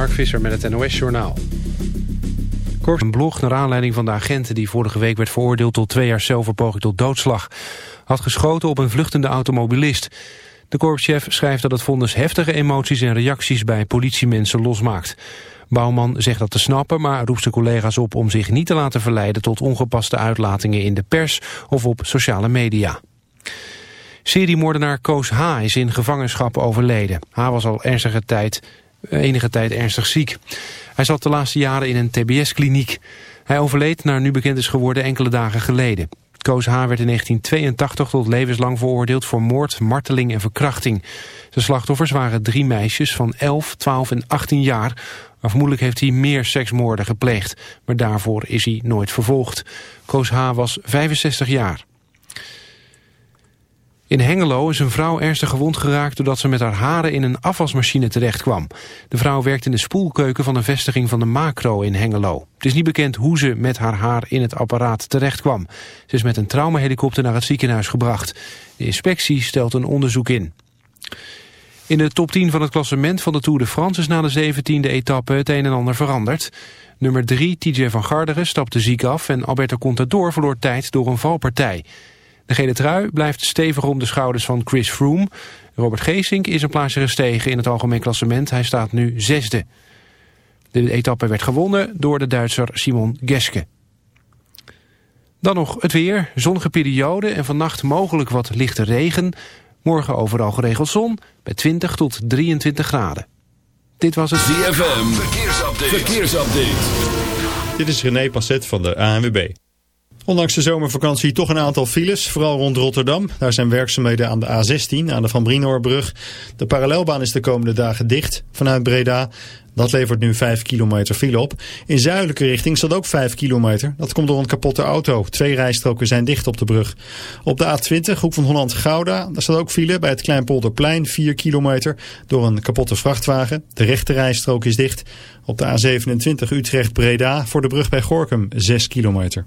Mark Visser met het NOS-journaal. Korps een blog naar aanleiding van de agenten die vorige week werd veroordeeld tot twee jaar cel voor poging tot doodslag. Had geschoten op een vluchtende automobilist. De korpschef schrijft dat het vonnis heftige emoties en reacties bij politiemensen losmaakt. Bouwman zegt dat te snappen, maar roept zijn collega's op om zich niet te laten verleiden tot ongepaste uitlatingen in de pers of op sociale media. Seriemoordenaar Koos H. is in gevangenschap overleden. H. was al ernstige tijd, enige tijd ernstig ziek. Hij zat de laatste jaren in een tbs-kliniek. Hij overleed naar nu bekend is geworden enkele dagen geleden. Koos H. werd in 1982 tot levenslang veroordeeld voor moord, marteling en verkrachting. De slachtoffers waren drie meisjes van 11, 12 en 18 jaar. Maar vermoedelijk heeft hij meer seksmoorden gepleegd. Maar daarvoor is hij nooit vervolgd. Koos H. was 65 jaar. In Hengelo is een vrouw ernstig gewond geraakt doordat ze met haar haren in een afwasmachine terecht kwam. De vrouw werkt in de spoelkeuken van een vestiging van de Macro in Hengelo. Het is niet bekend hoe ze met haar haar in het apparaat terecht kwam. Ze is met een traumahelikopter naar het ziekenhuis gebracht. De inspectie stelt een onderzoek in. In de top 10 van het klassement van de Tour de France is na de 17e etappe het een en ander veranderd. Nummer 3, TJ van Garderen, stapte ziek af en Alberto Contador verloor tijd door een valpartij. De gele trui blijft stevig om de schouders van Chris Froome. Robert Geesink is een plaatsje gestegen in het algemeen klassement. Hij staat nu zesde. De etappe werd gewonnen door de Duitser Simon Geske. Dan nog het weer, zonnige periode en vannacht mogelijk wat lichte regen. Morgen overal geregeld zon bij 20 tot 23 graden. Dit was het ZFM, verkeersupdate. verkeersupdate. Dit is René Passet van de ANWB. Ondanks de zomervakantie toch een aantal files, vooral rond Rotterdam. Daar zijn werkzaamheden aan de A16, aan de Van Brienoordbrug. De parallelbaan is de komende dagen dicht vanuit Breda. Dat levert nu 5 kilometer file op. In zuidelijke richting staat ook 5 kilometer. Dat komt door een kapotte auto. Twee rijstroken zijn dicht op de brug. Op de A20, hoek van Holland-Gouda, daar staat ook file bij het Kleinpolderplein, 4 kilometer, door een kapotte vrachtwagen. De rechte rijstrook is dicht. Op de A27 Utrecht-Breda voor de brug bij Gorkum, 6 kilometer.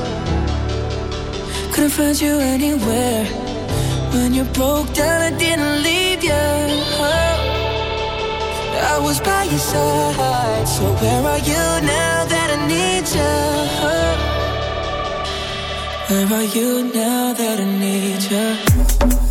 Couldn't find you anywhere. When you broke down, I didn't leave you. Oh, I was by your side. So where are you now that I need you? Oh, where are you now that I need you? Where are you now that I need you?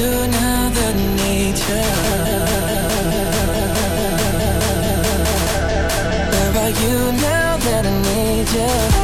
you now that I need you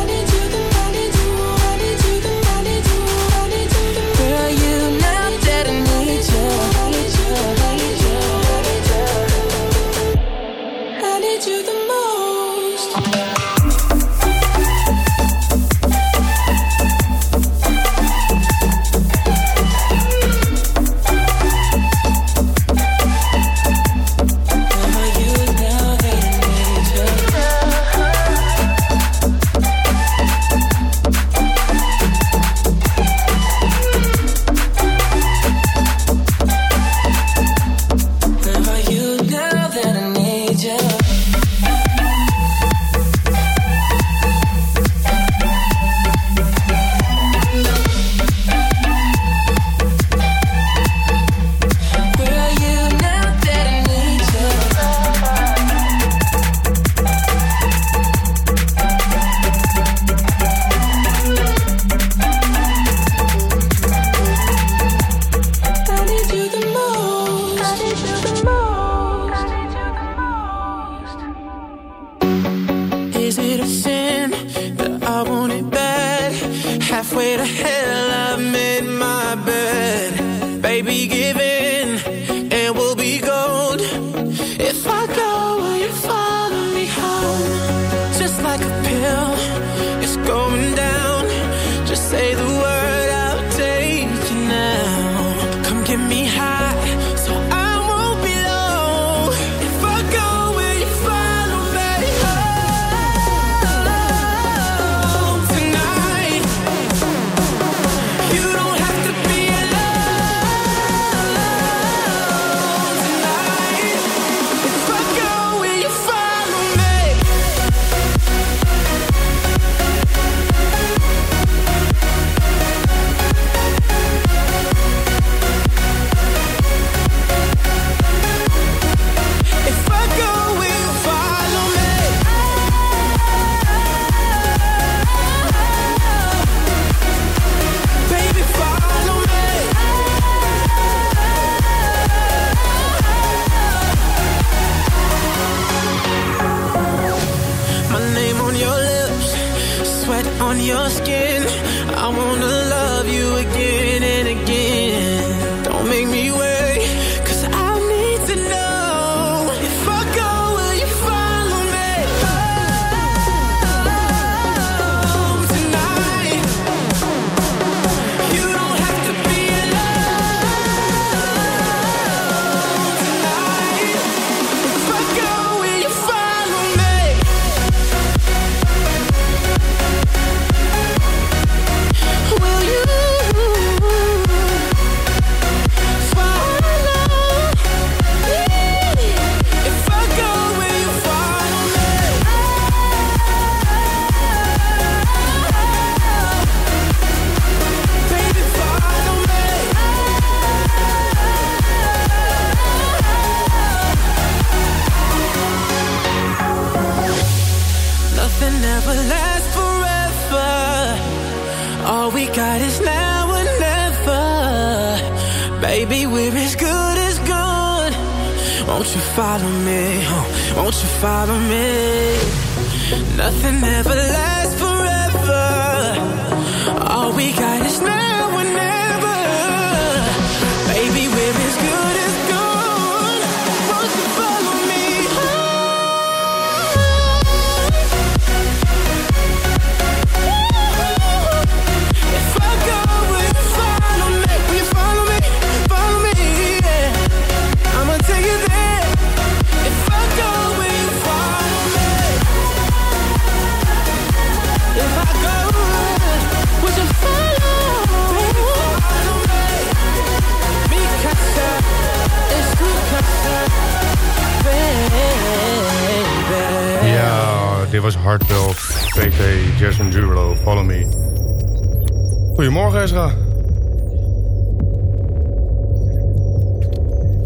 Ezra.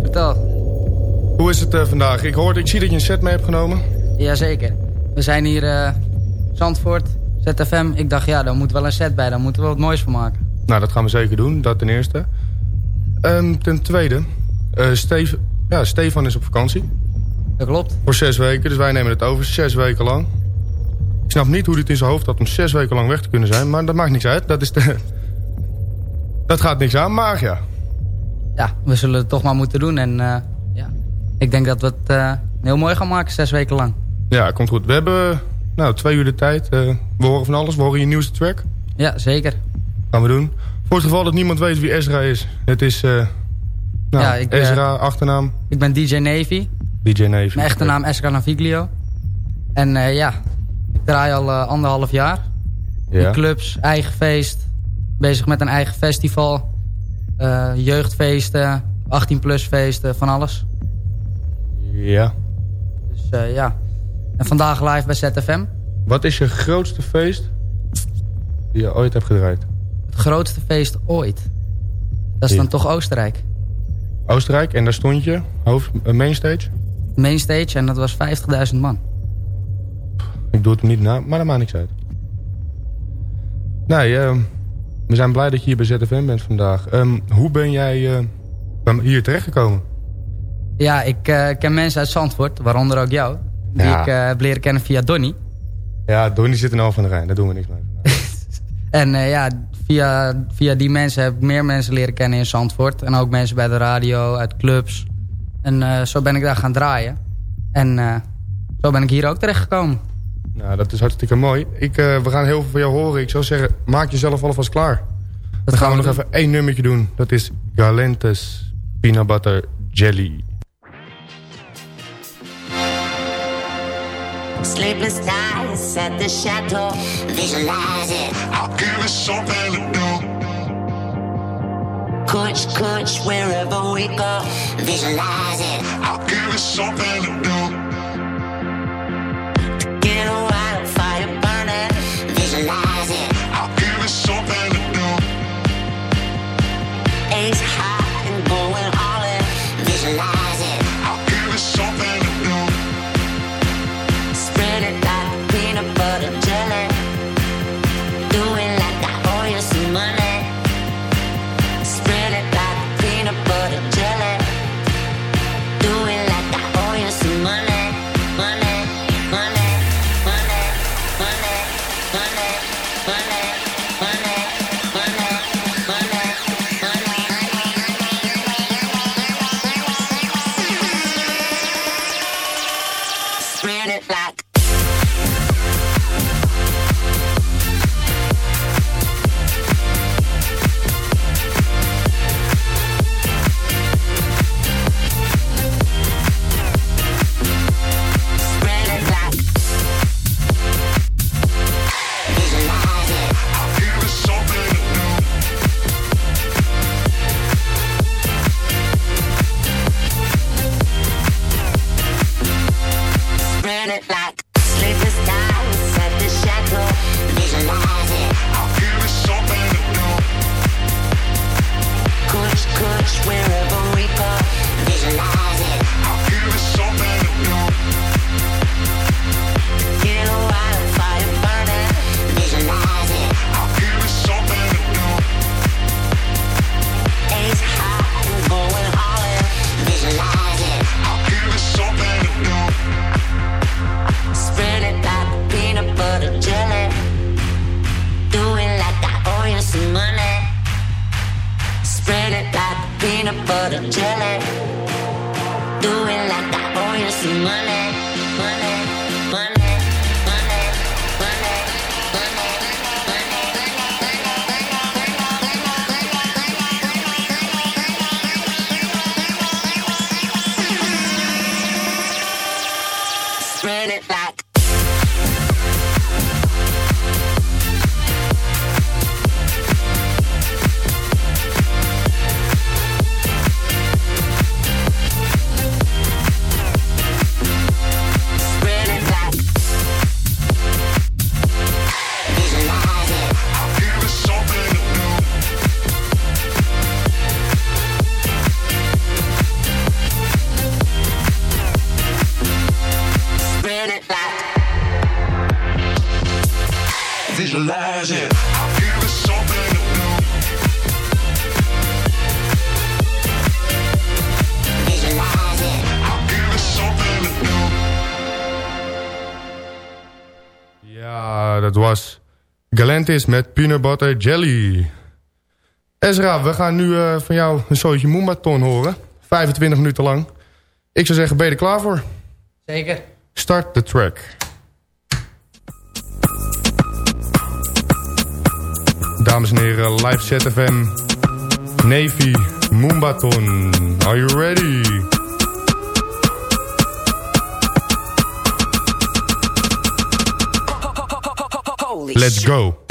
Vertel. Hoe is het eh, vandaag? Ik, hoorde, ik zie dat je een set mee hebt genomen. Jazeker. We zijn hier eh Zandvoort, ZFM. Ik dacht, ja, daar moet wel een set bij. Daar moeten we wat moois van maken. Nou, dat gaan we zeker doen. Dat ten eerste. Ehm, ten tweede, eh, Steve, ja, Stefan is op vakantie. Dat klopt. Voor zes weken, dus wij nemen het over. Zes weken lang. Ik snap niet hoe hij het in zijn hoofd had om zes weken lang weg te kunnen zijn. Maar dat maakt niks uit. Dat, is de... dat gaat niks aan, maar ja. Ja, we zullen het toch maar moeten doen. En eh, ja, ik denk dat we het eh, heel mooi gaan maken, zes weken lang. Ja, komt goed. We hebben nou, twee uur de tijd. Eh, we horen van alles. We horen je nieuwste track. Ja, zeker. Gaan we doen. Voor het geval dat niemand weet wie Ezra is. Het is nou, Ja, ik, Ezra, achternaam. Ik ben DJ Navy. DJ Navy. Mijn echte naam Ezra Naviglio. En ja, ik draai al anderhalf jaar. Ja. In clubs, eigen feest. Bezig met een eigen festival. eh, jeugdfeesten, 18 plus feesten, van alles. Ja. Dus eh, ja. En vandaag live bij ZFM. Wat is je grootste feest die je ooit hebt gedraaid? Het grootste feest ooit. Dat is Ja. dan toch Oostenrijk. Oostenrijk. En daar stond je, hoofd, eh, mainstage. Mainstage en dat was 50.000 man. Ik doe het hem niet na, maar dat maakt niks uit. Nee, ehm, we zijn blij dat je hier bij ZFM bent vandaag. Ehm, hoe ben jij bij- hier terechtgekomen? Ja, ik eh, ken mensen uit Zandvoort, waaronder ook jou. Die Ja. ik eh, heb leren kennen via Donny. Ja, Donnie zit in Al van de Rijn. Daar doen we niks mee. En ja, via, via die mensen heb ik meer mensen leren kennen in Zandvoort. En ook mensen bij de radio, uit clubs. En zo ben ik daar gaan draaien. En zo ben ik hier ook terechtgekomen. Nou, dat is hartstikke mooi. Ik, eh, we gaan heel veel van jou horen. Ik zou zeggen, maak jezelf alvast klaar. Dan gaan we nog even één nummertje doen. Dat is Galentes Peanut Butter Jelly. Sleepless nights at the chateau. Visualize it. I'll give it something to do. Kush, kush, wherever we go. Visualize it. I'll give it something to do. is met Peanut Butter Jelly. Ezra, we gaan nu eh, van jou een soortje Moombaton horen. 25 minuten lang. Ik zou zeggen, ben je er klaar voor? Zeker. Start de track. Dames en heren, live ZFM. Navy, Moombaton. Are you ready? Let's go.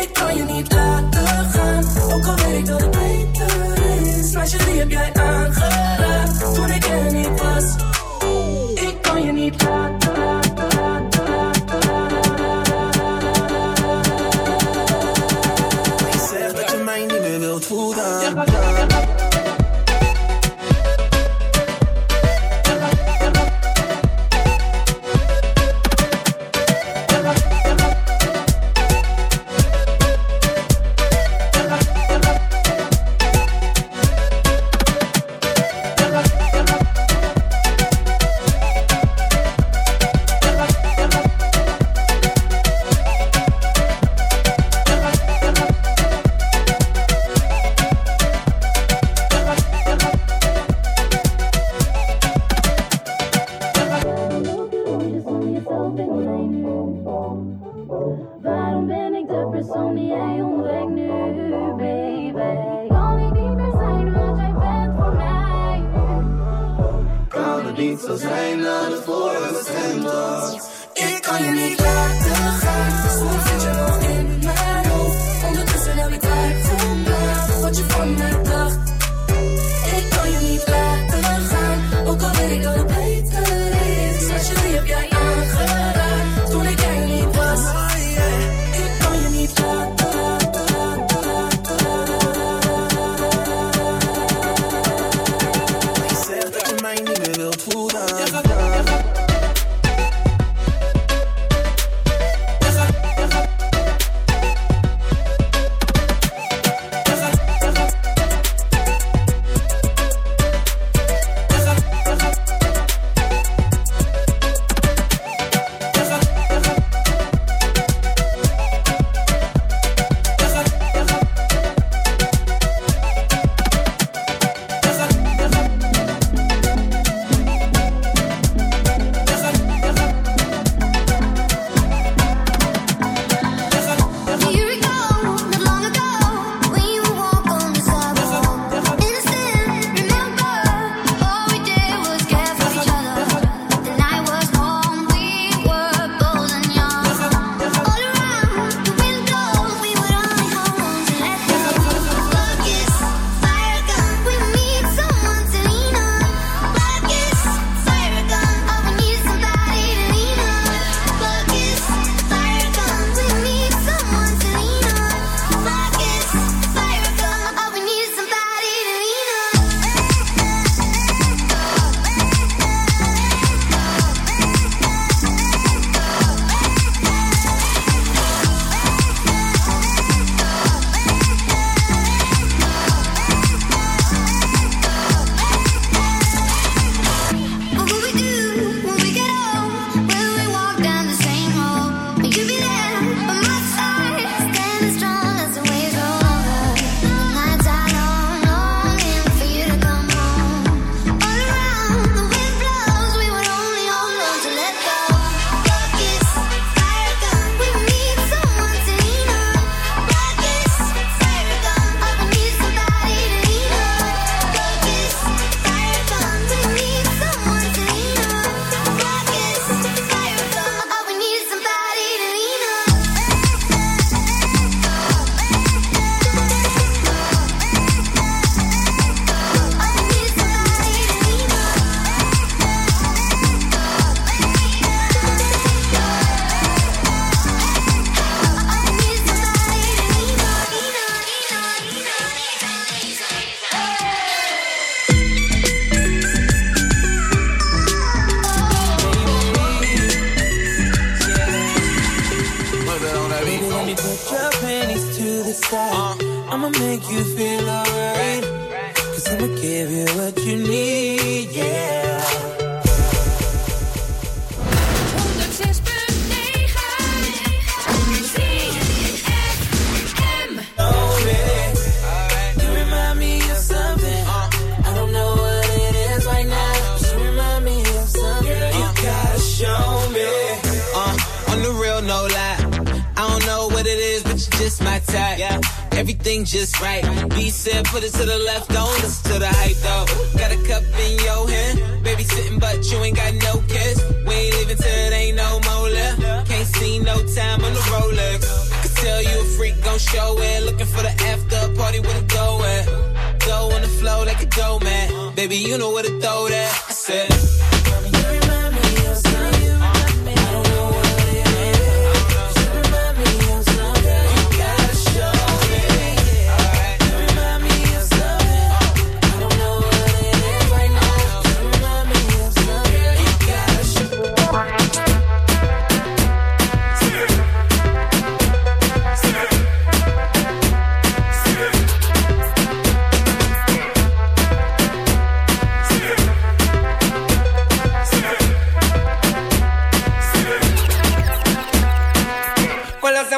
Ik kan je niet laten gaan. Ook al weet ik dat het beter is. Maar die heb jij aangeraakt. Toen ik er niet was. Ik kan je niet laten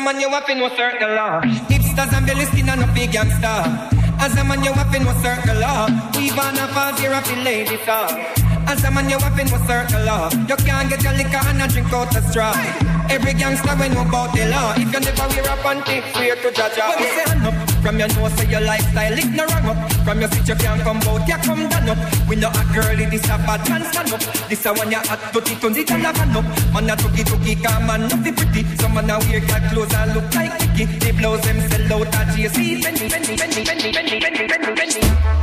man you up in no circle law. Hipsters and belly skin and no big gangster. As a man you up in no circle law. We van a party rap the lady talk. As a man you up in no circle law. You can't get your liquor and a drink out a straw. Every gangster we know about the law. If you never wear a panty, we're to judge ya. When you say hand up from your nose, say your lifestyle, lick no wrong up. From your seat you can't come out, you come down up. We know a girl, it is a bad man stand up. This a one you hot, dirty, tundy, turn up and up. Man a tookie, tookie, come and not the pretty. Some man a wear cat clothes and look like Nicky. They blows them sell out at JC. Benny, Benny, Benny, Benny, Benny, Benny, Benny, Benny, Benny.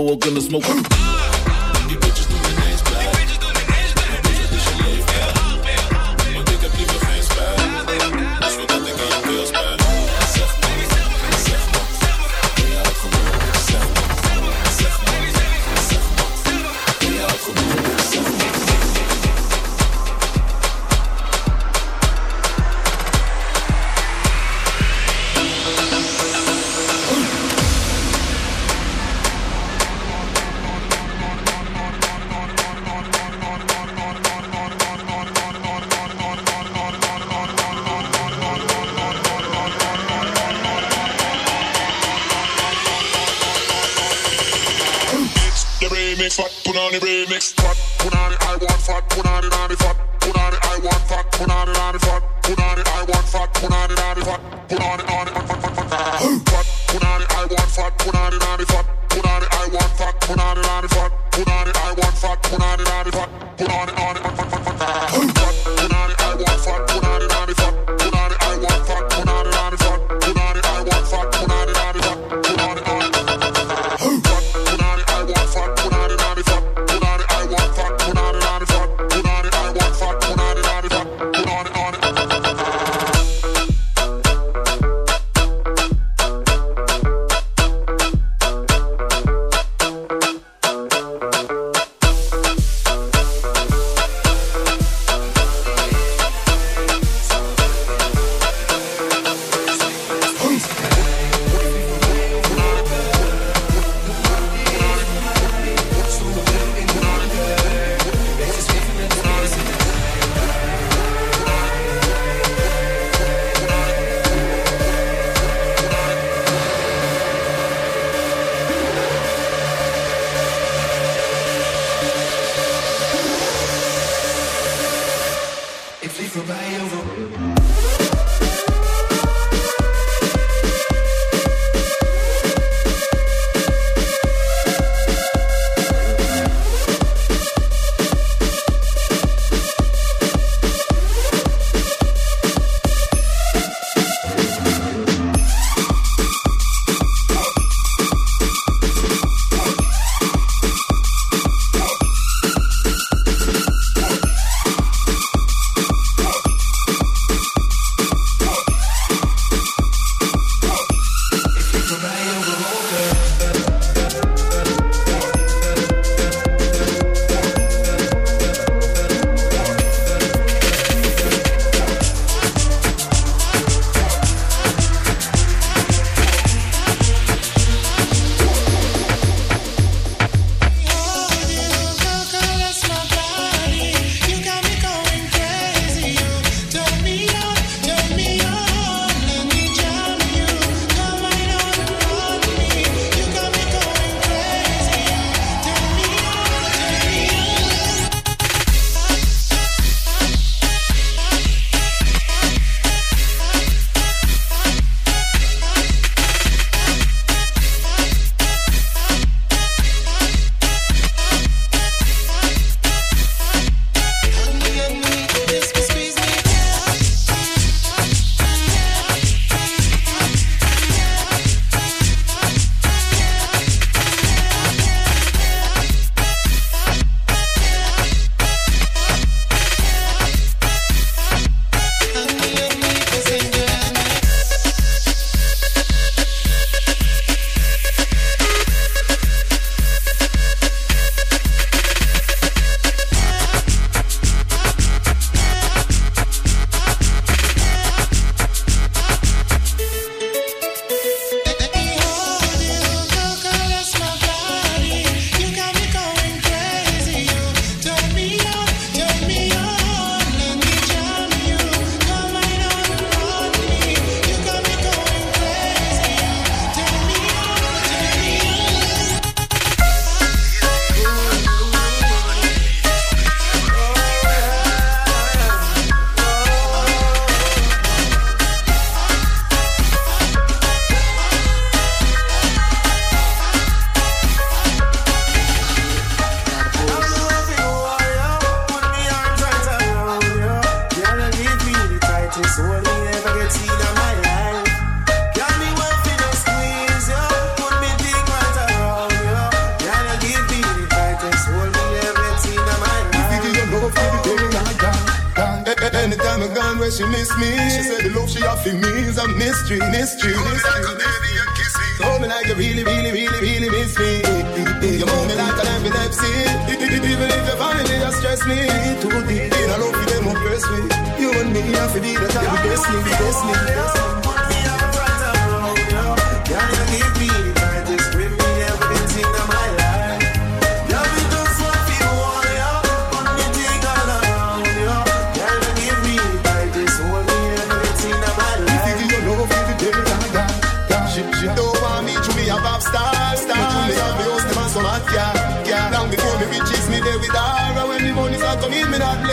blow up, gonna smoke.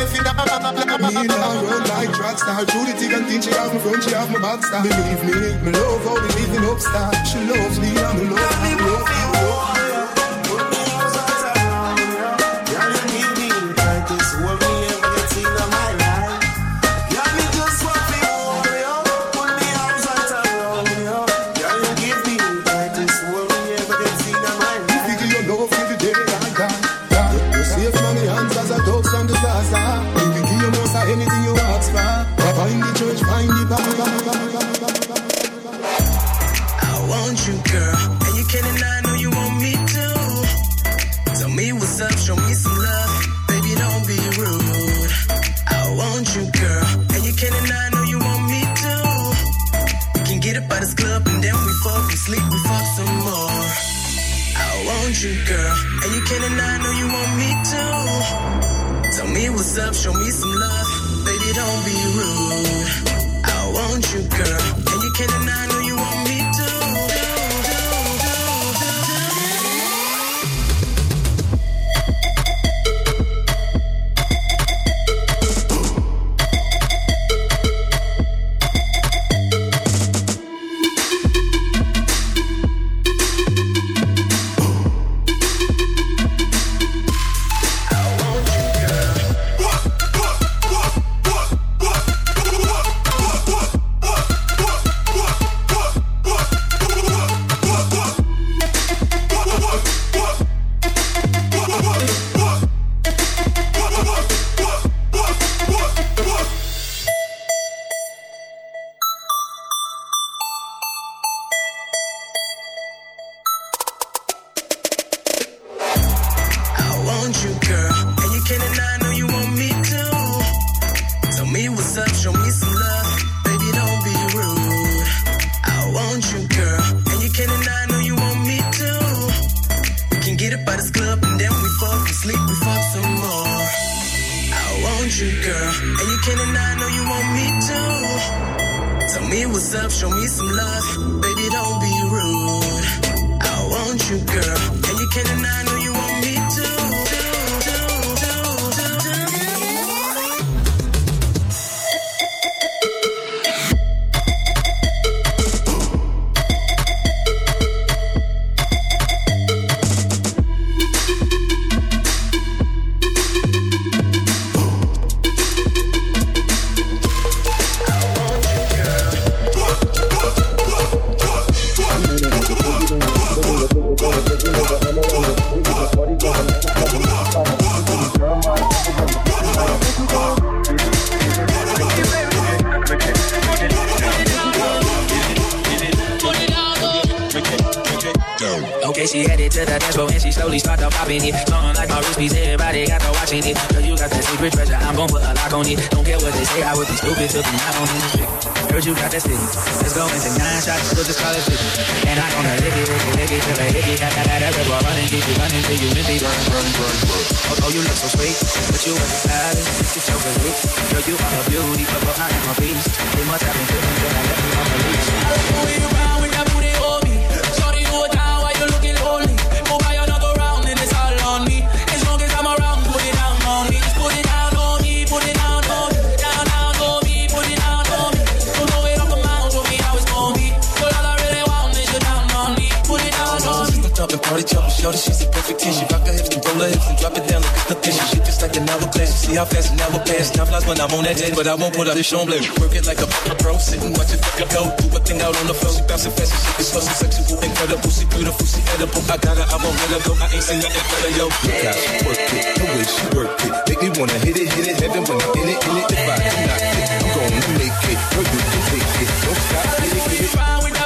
life in a Me in a road like track star Through the thick and thin She have my front She have my back star. Believe me Me love how the living up star She loves me I'm me love her Show me some love, baby, don't be sweet, but you ain't sad. You're your elite. Girl, you are a beauty, but I am a beast. Too must have been doing, girl, I left you on the leash. I love the Party jumping, shorty, she's a perfect ten. She rock her hips and roll her hips and drop it down like it's fish. She shit just like an hourglass. You see how fast an hour pass. Time flies when I'm on that day, but I won't put up this on blame. Work it like a pro, sitting and watch it go. Do a thing out on the floor. She bouncing fast and shit is slow. She's sexual, incredible. She beautiful, she edible. I got her, I won't let her go. I ain't seen nothing better, yo. Look how she work it, the way she work it. Make me wanna hit it, hit it, heaven when I'm in it, in it. If I do not it, I'm gonna make it. Girl, you can take it. Don't stop, hit it, hit it.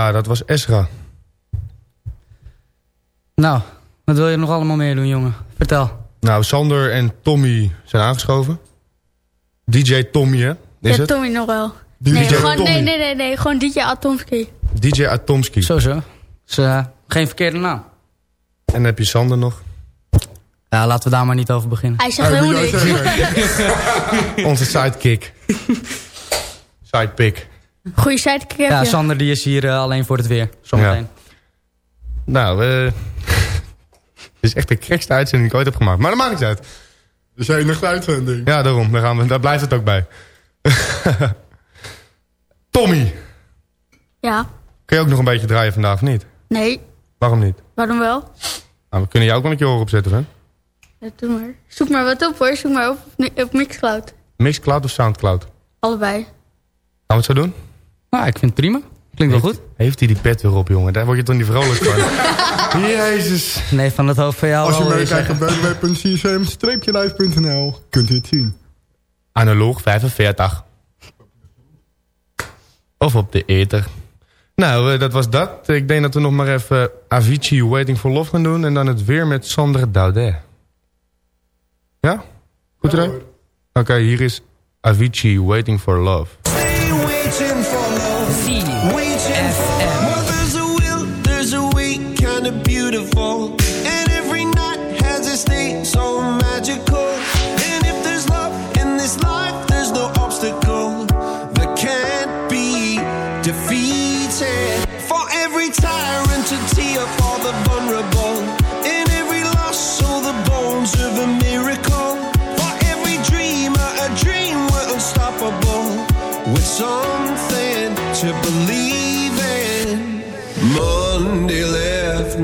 Ja, dat was Esra. Nou, wat wil je nog allemaal meer doen, jongen? Vertel. Nou, Sander en Tommy zijn aangeschoven. DJ Tommy, hè? Is ja, het? Tommy nog wel. DJ nee, gewoon, Tommy. nee, nee, nee, nee, gewoon DJ Atomski. DJ Atomski. Zo, zo. Dus, eh, geen verkeerde naam. En dan heb je Sander nog. Ja, laten we daar maar niet over beginnen. Hij zegt helemaal niks. Onze sidekick. Sidepick. Goeie sidekick heb Ja, je. Sander die is hier eh, alleen voor het weer. Zometeen. Nou, eh dit is echt de gekste uitzending die ik ooit heb gemaakt. Maar dat maakt niet uit. Dus jij nog uitzending. Ja, daarom. Daar, gaan we, daar blijft het ook bij. Tommy. Ja, Kun je ook nog een beetje draaien vandaag of niet? nee, Waarom niet? waarom wel? Nou, we kunnen jou ook wel met je oren opzetten, hè? Ja, doe maar. Zoek maar wat op hoor, zoek maar op op Mixcloud. Mixcloud of Soundcloud? Gaan Allebei. we het zo doen? Nou, ik vind het prima. Klinkt wel goed. Heeft hij die pet weer op, jongen? Daar word je toch niet vrolijk van? Jezus. Nee, van het hoofd van jou Als je meekijkt op www.csm-live.nl kunt u het zien. Analoog 45. Of op de ether. Nou, eh, dat was dat. Ik denk dat we nog maar even Avicii Waiting for Love gaan doen. En dan het weer met Sander Daudet. Ja? Goed idee? Oké, hier is Avicii Waiting for Love.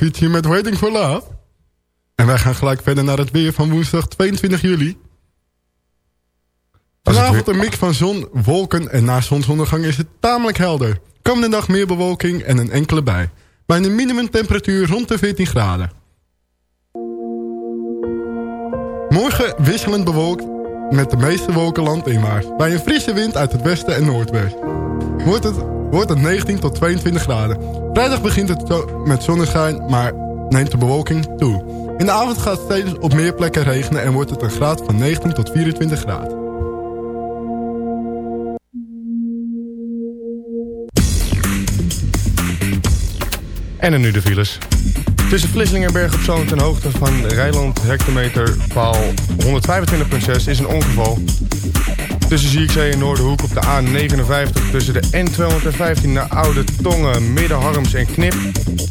Avicii met Waiting for Love. En wij gaan gelijk verder naar het weer van woensdag 22 juli. Vanavond een mix van zon, wolken en na zonsondergang is het tamelijk helder. Komende dag meer bewolking en een enkele bij. Bij een minimumtemperatuur rond de 14 graden. Morgen wisselend bewolkt met de meeste wolken landinwaarts. Bij een frisse wind uit het westen en noordwest. Wordt het, wordt het 19 tot 22 graden. Vrijdag begint het met zonneschijn, maar neemt de bewolking toe. In de avond gaat het steeds op meer plekken regenen en wordt het een graad van 19 tot 24 graden. En dan nu de files. Tussen Vlissingen op Zoom ten hoogte van Rijland hectometer paal 125.6 is een ongeval. Tussen Zierikzee en Noorderhoek op de A59 tussen de N215 naar Oude Tongen, Middenharms en Knip.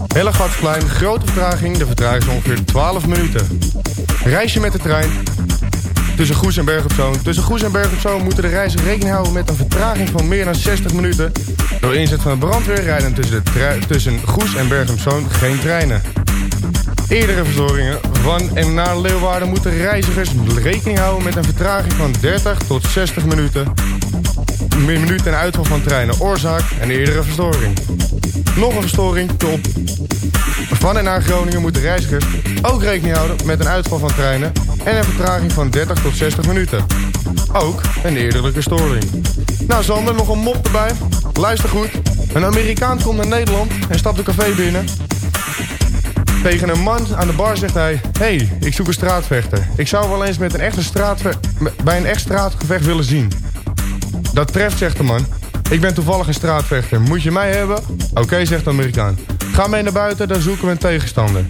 Hellegatsplein, grote vertraging, de vertraging is ongeveer 12 minuten. Reis je met de trein tussen Goes en Berg op. Tussen Goes en Berg moeten de reizigers rekening houden met een vertraging van meer dan 60 minuten. Door inzet van de brandweer rijden tussen, de tussen Goes en Berg op geen treinen. Eerdere verstoringen van en naar Leeuwarden moeten reizigers rekening houden met een vertraging van 30 tot 60 minuten. Minuten en uitval van treinen. Oorzaak en eerdere verstoring. Nog een verstoring top. Van en naar Groningen moeten reizigers ook rekening houden met een uitval van treinen en een vertraging van 30 tot 60 minuten. Ook een eerderlijke storing. Nou Sander, nog een mop erbij. Luister goed. Een Amerikaan komt naar Nederland en stapt een café binnen. Tegen een man aan de bar zegt hij... hey, ik zoek een straatvechter. Ik zou wel eens met een echte straatve bij een echt straatgevecht willen zien. Dat treft, zegt de man. Ik ben toevallig een straatvechter. Moet je mij hebben? Oké, zegt de Amerikaan. Ga mee naar buiten, dan zoeken we een tegenstander.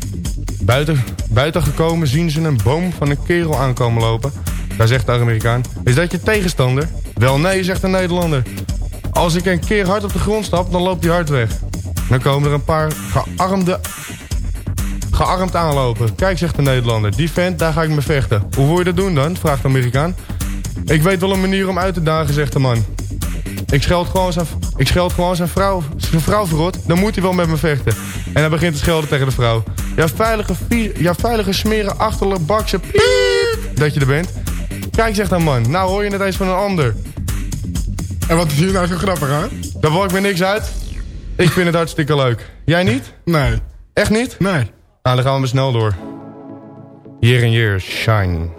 Buiten, buiten gekomen zien ze een boom van een kerel aankomen lopen. Daar zegt de Amerikaan. Is dat je tegenstander? Wel nee, zegt de Nederlander. Als ik een keer hard op de grond stap, dan loopt hij hard weg. Dan komen er een paar gearmde gearmd aanlopen. Kijk, zegt de Nederlander, die vent, daar ga ik me vechten. Hoe wil je dat doen dan? vraagt de Amerikaan. Ik weet wel een manier om uit te dagen, zegt de man. Ik scheld gewoon zijn, ik scheld gewoon zijn vrouw, zijn vrouw verrot, dan moet hij wel met me vechten. En hij begint te schelden tegen de vrouw. Ja, veilige, ja, veilige smeren achterlijk bakse piep, dat je er bent. Kijk, zegt de man, nou hoor je het eens van een ander. En wat is hier nou zo grappig aan? Daar word ik me niks uit. Ik vind het hartstikke leuk. Jij niet? Nee. Echt niet? Nee. Nou, dan gaan we maar snel door. Year and year, shine.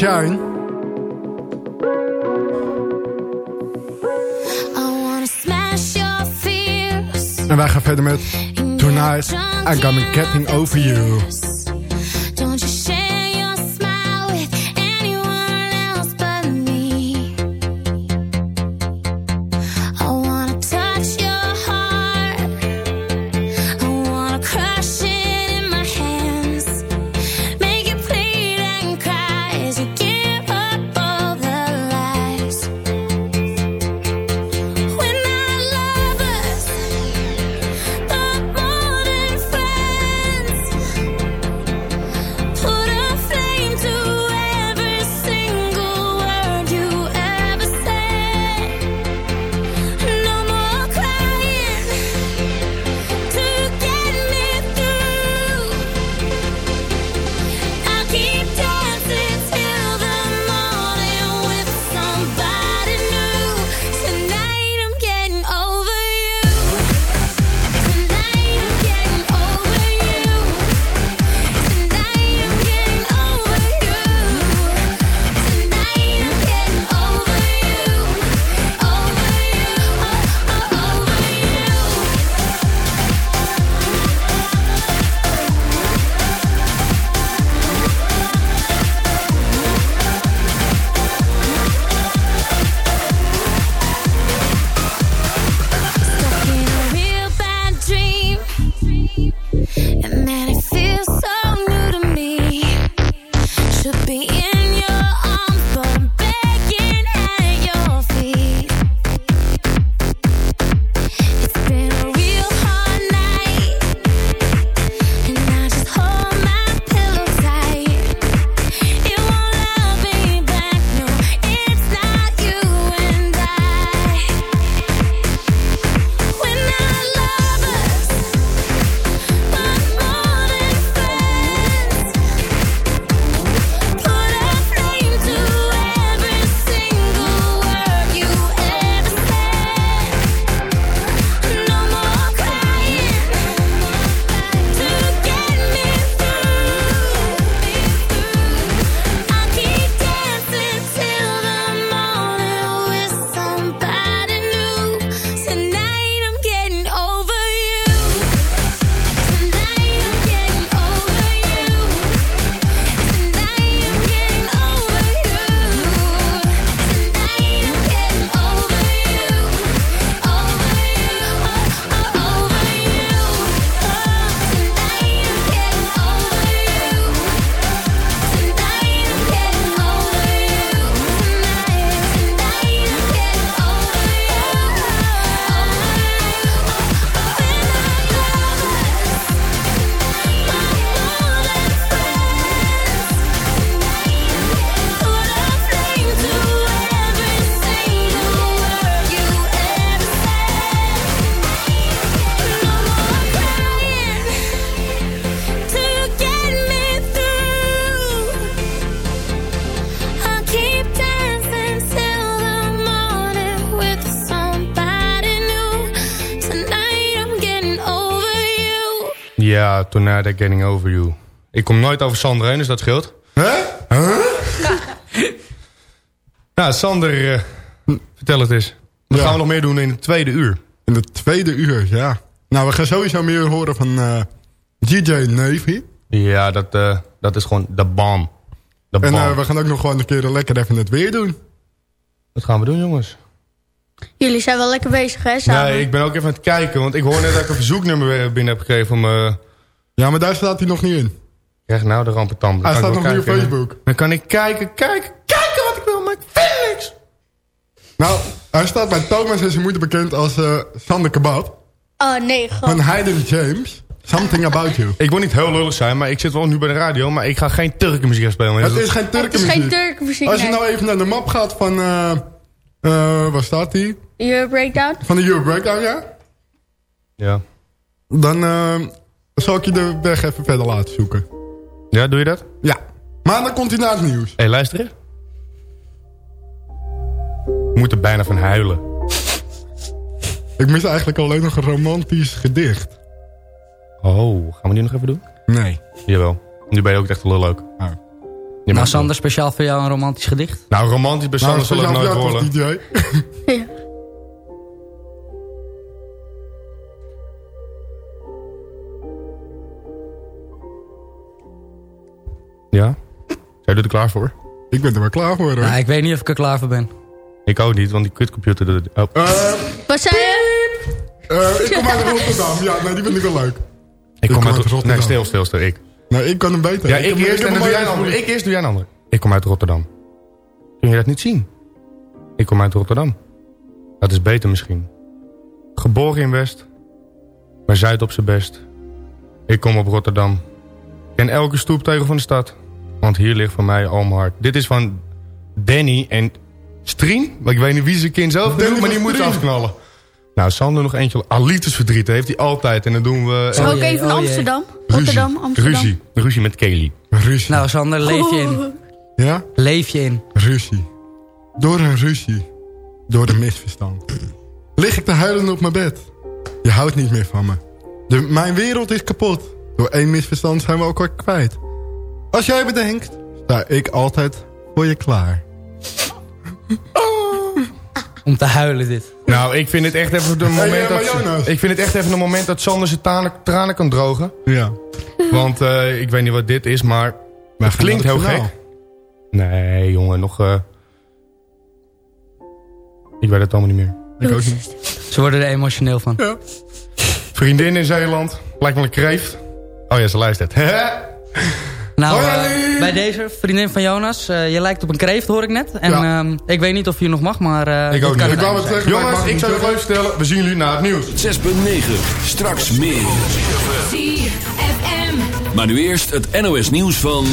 Shine. En wij gaan verder met Tonight I'm Coming Getting Over You. I'm Getting Over You. Ik kom nooit over Sander heen, dus dat scheelt. Hè? Huh? Nou, Sander, eh, vertel het eens. Wat Ja. gaan we nog meer doen in het tweede uur? In de tweede uur, ja. Nou, we gaan sowieso meer horen van eh, DJ Navy. Ja, dat, eh, dat is gewoon de bam. De En bam. eh, we gaan ook nog gewoon een keer lekker even het weer doen. Wat gaan we doen, jongens? Jullie zijn wel lekker bezig, hè, samen? Nee, ik ben ook even aan het kijken, want ik hoor net dat ik een verzoeknummer weer binnen heb gekregen om... Ja, maar daar staat hij nog niet in. Krijg nou de rampentam. Hij staat nog niet op Facebook. Dan kan ik kijken, kijken, kijken wat ik wil, maar ik vind niks. Nou, hij staat bij Thomas en zijn moeder bekend als eh Sander Kebab. Oh, nee, Van gewoon. Hayden James. Something About You. Ik wil niet heel lullig zijn, maar ik zit wel nu bij de radio, maar ik ga geen Turkenmuziek gaan spelen. Het is geen Het is Turkenmuziek. geen Turkmuziek, Als je nou even naar de map gaat van... eh eh waar staat die? Euro Breakdown? Van de Euro Breakdown, ja? Ja. Dan zal ik je de weg even verder laten zoeken. Ja, doe je dat? Ja. Maar dan komt hij naar het nieuws. Hé, hey, luisteren. Ik moet er bijna van huilen. Ik mis eigenlijk alleen nog een romantisch gedicht. Oh, gaan we die nog even doen? Nee. Jawel. Nu ben je ook echt wel leuk. Oh. mag nou, Sander, speciaal voor jou een romantisch gedicht. Nou, romantisch bij Nou, zal het speciaal nooit worden. DJ? Ja? Zijn jullie er klaar voor? Ik ben er wel klaar voor, hoor. Nou, ik weet niet of ik er klaar voor ben. Ik ook niet, want die kutcomputer... doet het- Oh. Eh, Wat zei je? eh, ik kom uit Rotterdam. Ja, nee, die vind ik wel leuk. ik kom uit uit Rotterdam. Nee, stil, stil, stil. Ik. Nee, ik kan hem beter. Ja, ik, eerst en dan doe jij een maar ander. Ik eerst, doe jij een ander. Ik kom uit Rotterdam. Kun je dat niet zien? Ik kom uit Rotterdam. Dat is beter misschien. Geboren in West, maar Zuid op zijn best. Ik kom op Rotterdam. Ken elke stoeptegel van de stad. Want hier ligt voor mij al mijn hart. Dit is van Danny en Strien. Maar ik weet niet wie zijn kind zelf doet, maar die van moet ze afknallen. Nou, Sander nog eentje. Ah, liefdesverdriet heeft hij altijd. En dan doen we... Is er ook een van Amsterdam? Rotterdam, Amsterdam. Ruzie. Ruzie met Kelly. Ruzie. Nou, Sander, leef je in. Ja? Leef je in. Ruzie. Door een ruzie. Door een misverstand. Lig ik te huilen op mijn bed. Je houdt niet meer van me. De, mijn wereld is kapot. Door één misverstand zijn we elkaar kwijt. Als jij bedenkt, sta ik altijd voor je klaar. Om te huilen dit. Nou, ik vind het echt even een moment eh, maar dat... Ik vind het echt even een moment dat Sander zijn tranen, tranen kan drogen. Ja. Want eh, ik weet niet wat dit is, maar... het klinkt heel gek. Nee, jongen, nog... eh, Ik weet het allemaal niet meer. Ik ook niet. Ze worden er emotioneel van. Ja. Vriendin in Zeeland. Lijkt wel een kreeft. Oh ja, ze luistert. Nou, eh, bij deze vriendin van Jonas, eh, je lijkt op een kreeft, hoor ik net. En Ja. ehm, ik weet niet of je nog mag, maar eh Ik ook kan niet. Ik het Jongens, mag ik zou het leuk vertellen. We zien jullie na het nieuws. 6.9. Straks meer. Maar nu eerst het NOS nieuws van